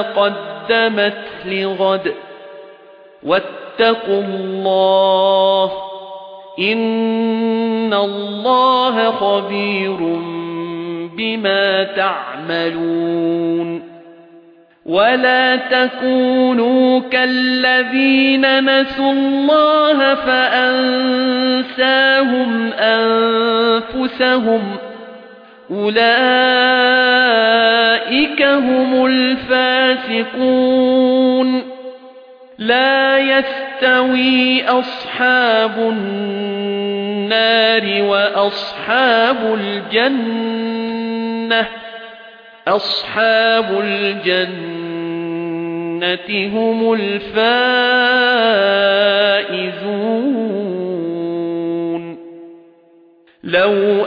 قَدَّمَتْ لِغَدٍ وَاتَّقُوا اللَّهَ إِنَّ اللَّهَ خَبِيرٌ بِمَا تَعْمَلُونَ وَلَا تَكُونُوا كَالَّذِينَ نَسُوا اللَّهَ فَأَنسَاهُمْ أَنفُسَهُمْ أُولَئِكَ هُمُ الْفَاسِقُونَ. لَا يَسْتَوِي أَصْحَابُ النَّارِ وَأَصْحَابُ الْجَنَّةِ. أَصْحَابُ الْجَنَّةِ هُمُ الْفَائِزُونَ. لَوْ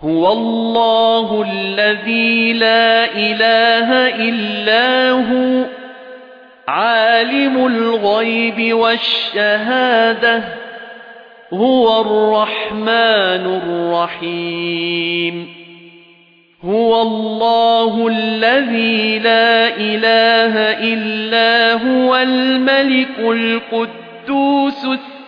هُوَ اللَّهُ الَّذِي لَا إِلَٰهَ إِلَّا هُوَ عَالِمُ الْغَيْبِ وَالشَّهَادَةِ هُوَ الرَّحْمَنُ الرَّحِيمُ. هُوَ اللَّهُ الَّذِي لَا إِلَٰهَ إِلَّا هُوَ الْمَلِكُ الْقُدُّوسُ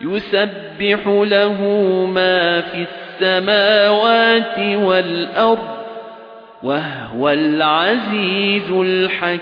يُسَبِّحُ لَهُ مَا فِي السَّمَاوَاتِ وَالْأَرْضِ وَهُوَ الْعَزِيزُ الْحَكِيمُ.